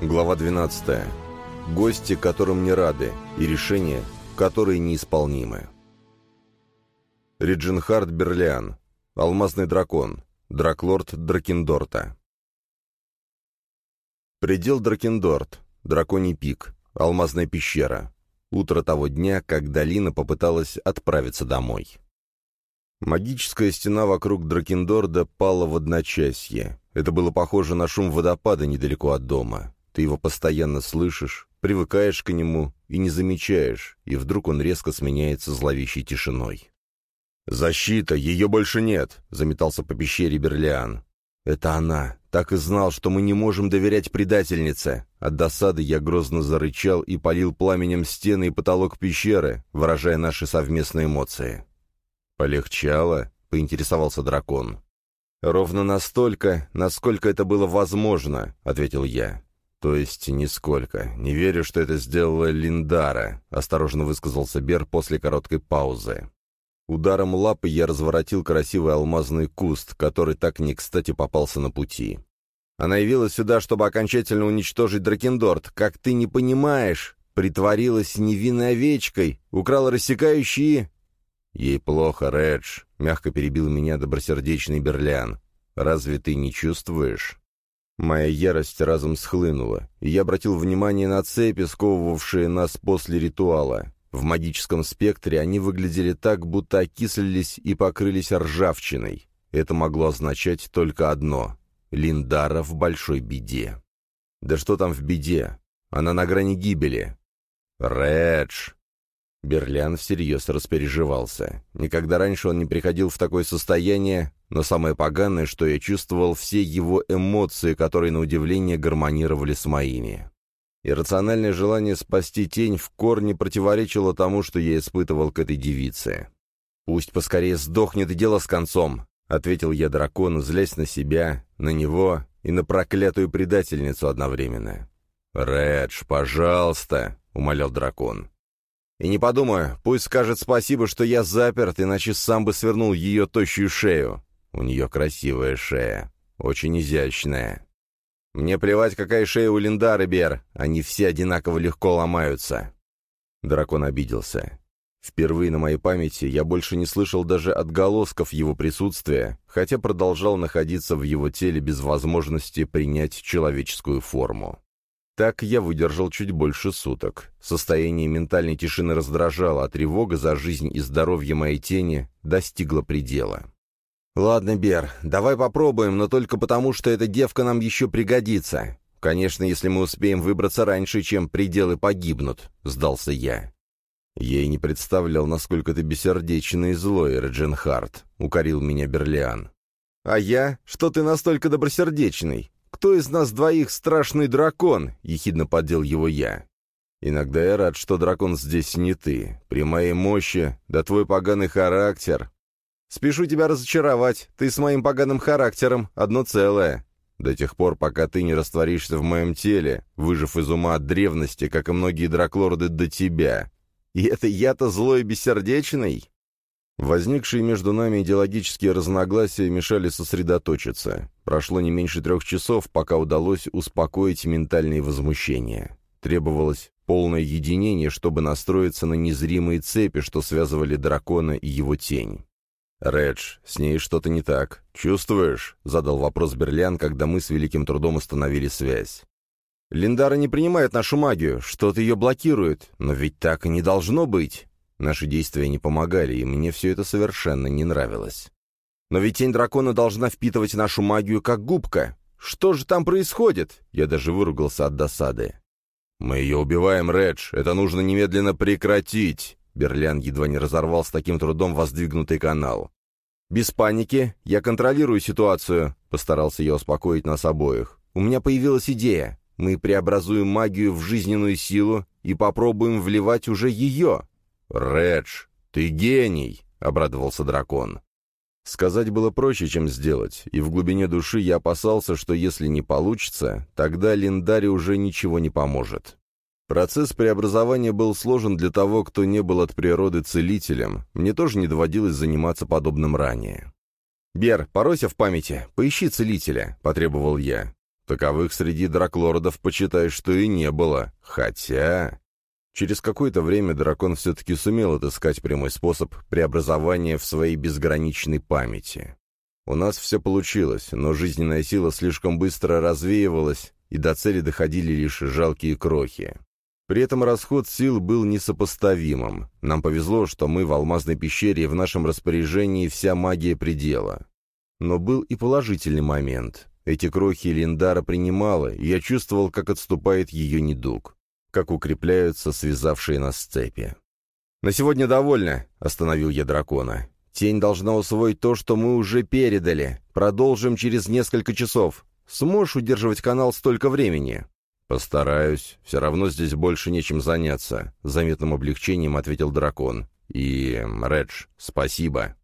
Глава 12. Гости, которым не рады, и решения, которые неисполнимы. Риджинхард Берлиан. Алмазный дракон. Драклорд Дракендорта. Предел Дракендорт. Драконий пик. Алмазная пещера. Утро того дня, когда Лина попыталась отправиться домой. Магическая стена вокруг Дракендорда пала в одночасье. Это было похоже на шум водопада недалеко от дома. Ты его постоянно слышишь, привыкаешь к нему и не замечаешь, и вдруг он резко сменяется зловещей тишиной. «Защита! Ее больше нет!» — заметался по пещере Берлиан. «Это она! Так и знал, что мы не можем доверять предательнице!» От досады я грозно зарычал и полил пламенем стены и потолок пещеры, выражая наши совместные эмоции. «Полегчало?» — поинтересовался дракон. «Ровно настолько, насколько это было возможно», — ответил я. «То есть нисколько. Не верю, что это сделала Линдара», — осторожно высказался Бер после короткой паузы. Ударом лапы я разворотил красивый алмазный куст, который так не кстати попался на пути. Она явилась сюда, чтобы окончательно уничтожить Дракендорт. Как ты не понимаешь, притворилась невинной овечкой, украла рассекающие... Ей плохо, Редж, — мягко перебил меня добросердечный Берлян. Разве ты не чувствуешь? Моя ярость разом схлынула, и я обратил внимание на цепи, сковывавшие нас после ритуала. В магическом спектре они выглядели так, будто окислились и покрылись ржавчиной. Это могло означать только одно — Линдара в большой беде. Да что там в беде? Она на грани гибели. «Редж!» Берлян всерьез распереживался. Никогда раньше он не приходил в такое состояние, но самое поганое, что я чувствовал все его эмоции, которые на удивление гармонировали с моими. Иррациональное желание спасти тень в корне противоречило тому, что я испытывал к этой девице. «Пусть поскорее сдохнет и дело с концом», — ответил я дракону, злясь на себя, на него и на проклятую предательницу одновременно. «Редж, пожалуйста», — умолял дракон. И не подумаю, пусть скажет спасибо, что я заперт, иначе сам бы свернул ее тощую шею. У нее красивая шея, очень изящная. Мне плевать, какая шея у Линдары, Бер, они все одинаково легко ломаются. Дракон обиделся. Впервые на моей памяти я больше не слышал даже отголосков его присутствия, хотя продолжал находиться в его теле без возможности принять человеческую форму. Так я выдержал чуть больше суток. Состояние ментальной тишины раздражало, а тревога за жизнь и здоровье моей тени достигла предела. «Ладно, Бер, давай попробуем, но только потому, что эта девка нам еще пригодится. Конечно, если мы успеем выбраться раньше, чем пределы погибнут», — сдался я. «Я и не представлял, насколько ты бессердечный и злой, Реджинхард», — укорил меня Берлиан. «А я? Что ты настолько добросердечный? «Кто из нас двоих страшный дракон?» — ехидно поддел его я. «Иногда я рад, что дракон здесь не ты. При моей мощи, да твой поганый характер. Спешу тебя разочаровать, ты с моим поганым характером одно целое. До тех пор, пока ты не растворишься в моем теле, выжив из ума от древности, как и многие драклорды до тебя. И это я-то злой и бессердечный?» Возникшие между нами идеологические разногласия мешали сосредоточиться. Прошло не меньше трех часов, пока удалось успокоить ментальные возмущения. Требовалось полное единение, чтобы настроиться на незримые цепи, что связывали дракона и его тень. «Редж, с ней что-то не так. Чувствуешь?» — задал вопрос Берлян, когда мы с великим трудом установили связь. «Линдара не принимает нашу магию, что-то ее блокирует, но ведь так и не должно быть!» Наши действия не помогали, и мне все это совершенно не нравилось. Но ведь тень дракона должна впитывать нашу магию как губка. Что же там происходит? Я даже выругался от досады. «Мы ее убиваем, Редж. Это нужно немедленно прекратить!» Берлян едва не разорвал с таким трудом воздвигнутый канал. «Без паники. Я контролирую ситуацию», — постарался я успокоить нас обоих. «У меня появилась идея. Мы преобразуем магию в жизненную силу и попробуем вливать уже ее. «Редж, ты гений!» — обрадовался дракон. Сказать было проще, чем сделать, и в глубине души я опасался, что если не получится, тогда Линдаре уже ничего не поможет. Процесс преобразования был сложен для того, кто не был от природы целителем. Мне тоже не доводилось заниматься подобным ранее. «Бер, поройся в памяти, поищи целителя», — потребовал я. Таковых среди драклордов, почитай, что и не было. Хотя... Через какое-то время дракон все-таки сумел отыскать прямой способ преобразования в своей безграничной памяти. У нас все получилось, но жизненная сила слишком быстро развеивалась, и до цели доходили лишь жалкие крохи. При этом расход сил был несопоставимым. Нам повезло, что мы в алмазной пещере и в нашем распоряжении вся магия предела. Но был и положительный момент. Эти крохи Линдара принимала, и я чувствовал, как отступает ее недуг, как укрепляются связавшие нас цепи. «На сегодня довольно», — остановил я дракона. «Тень должна усвоить то, что мы уже передали. Продолжим через несколько часов. Сможешь удерживать канал столько времени?» «Постараюсь. Все равно здесь больше нечем заняться», — заметным облегчением ответил дракон. «И, Редж, спасибо».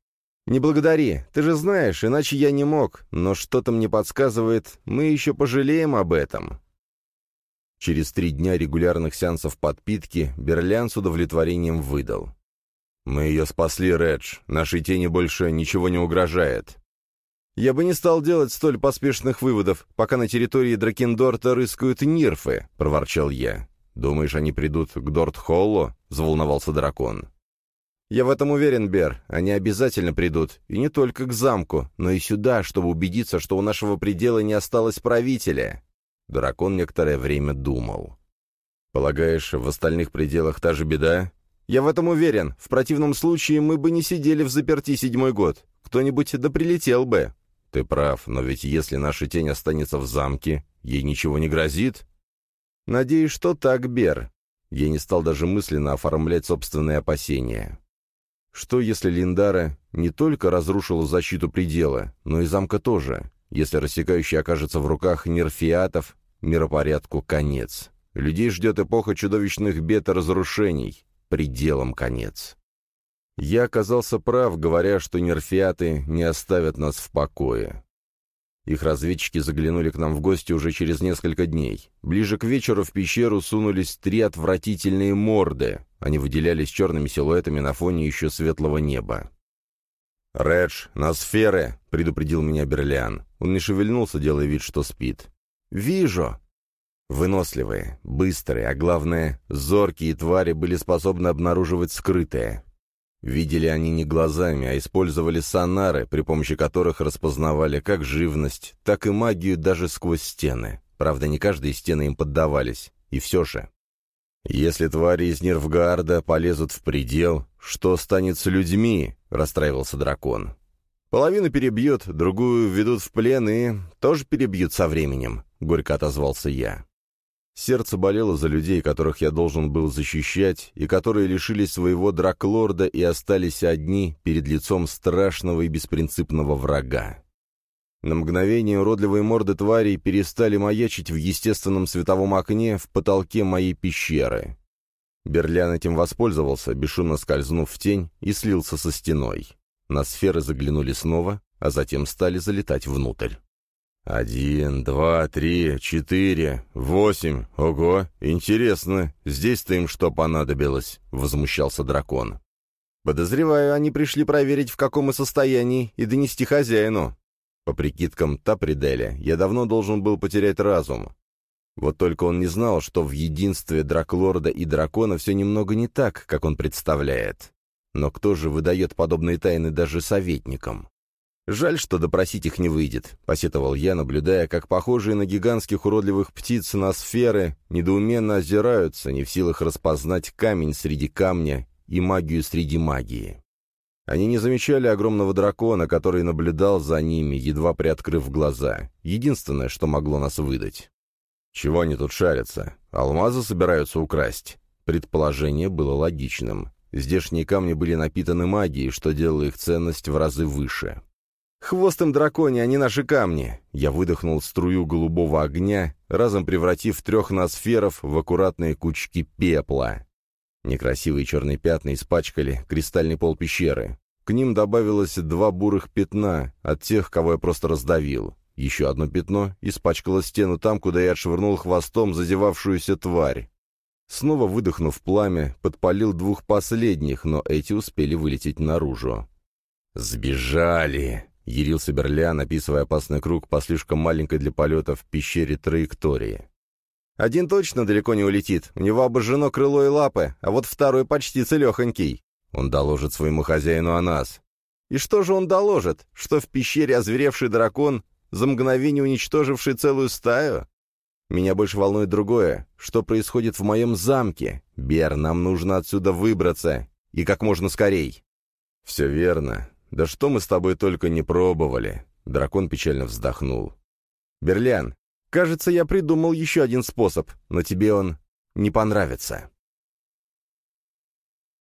«Не благодари. Ты же знаешь, иначе я не мог. Но что-то мне подсказывает, мы еще пожалеем об этом». Через три дня регулярных сеансов подпитки Берлян с удовлетворением выдал. «Мы ее спасли, Редж. Нашей тени больше ничего не угрожает. Я бы не стал делать столь поспешных выводов, пока на территории Дракендорта рыскают нирфы», — проворчал я. «Думаешь, они придут к Дорт-Холлу?» — заволновался дракон. «Я в этом уверен, Бер. Они обязательно придут. И не только к замку, но и сюда, чтобы убедиться, что у нашего предела не осталось правителя». Дракон некоторое время думал. «Полагаешь, в остальных пределах та же беда?» «Я в этом уверен. В противном случае мы бы не сидели в заперти седьмой год. Кто-нибудь да прилетел бы». «Ты прав, но ведь если наша тень останется в замке, ей ничего не грозит?» «Надеюсь, что так, Бер». Я не стал даже мысленно оформлять собственные опасения. Что, если Линдара не только разрушила защиту предела, но и замка тоже? Если рассекающий окажется в руках нерфиатов, миропорядку конец. Людей ждет эпоха чудовищных бед и разрушений. Пределом конец. Я оказался прав, говоря, что нерфиаты не оставят нас в покое. Их разведчики заглянули к нам в гости уже через несколько дней. Ближе к вечеру в пещеру сунулись три отвратительные морды. Они выделялись черными силуэтами на фоне еще светлого неба. «Редж, на сферы!» — предупредил меня Берлиан. Он не шевельнулся, делая вид, что спит. «Вижу!» Выносливые, быстрые, а главное, зоркие твари были способны обнаруживать скрытое. Видели они не глазами, а использовали сонары, при помощи которых распознавали как живность, так и магию даже сквозь стены. Правда, не каждые стены им поддавались. И все же. «Если твари из Нирфгаарда полезут в предел, что станет с людьми?» — расстраивался дракон. «Половину перебьют, другую ведут в плен и тоже перебьют со временем», — горько отозвался я. Сердце болело за людей, которых я должен был защищать, и которые лишились своего драклорда и остались одни перед лицом страшного и беспринципного врага. На мгновение уродливые морды тварей перестали маячить в естественном световом окне в потолке моей пещеры. Берлян этим воспользовался, бесшумно скользнув в тень, и слился со стеной. На сферы заглянули снова, а затем стали залетать внутрь. «Один, два, три, четыре, восемь. Ого, интересно, здесь-то им что понадобилось?» — возмущался дракон. «Подозреваю, они пришли проверить, в каком мы состоянии, и донести хозяину». По прикидкам Таприделя, я давно должен был потерять разум. Вот только он не знал, что в единстве Драклорда и дракона все немного не так, как он представляет. Но кто же выдает подобные тайны даже советникам? «Жаль, что допросить их не выйдет», — посетовал я, наблюдая, как похожие на гигантских уродливых птиц на сферы недоуменно озираются, не в силах распознать камень среди камня и магию среди магии. Они не замечали огромного дракона, который наблюдал за ними, едва приоткрыв глаза. Единственное, что могло нас выдать. «Чего они тут шарятся? Алмазы собираются украсть?» Предположение было логичным. Здешние камни были напитаны магией, что делало их ценность в разы выше. Хвостом драконе, а не наши камни. Я выдохнул струю голубого огня, разом превратив трех носферов в аккуратные кучки пепла. Некрасивые черные пятна испачкали кристальный пол пещеры. К ним добавилось два бурых пятна от тех, кого я просто раздавил. Еще одно пятно испачкало стену там, куда я отшвырнул хвостом зазевавшуюся тварь. Снова выдохнув пламя, подпалил двух последних, но эти успели вылететь наружу. «Сбежали!» — ярился Берлян, описывая опасный круг по слишком маленькой для полета в пещере траектории. «Один точно далеко не улетит, у него обожжено крыло и лапы, а вот второй почти целехонький. Он доложит своему хозяину о нас. И что же он доложит? Что в пещере озверевший дракон, за мгновение уничтоживший целую стаю? Меня больше волнует другое. Что происходит в моем замке? Бер, нам нужно отсюда выбраться. И как можно скорей. Все верно. Да что мы с тобой только не пробовали. Дракон печально вздохнул. Берлян, кажется, я придумал еще один способ, но тебе он не понравится.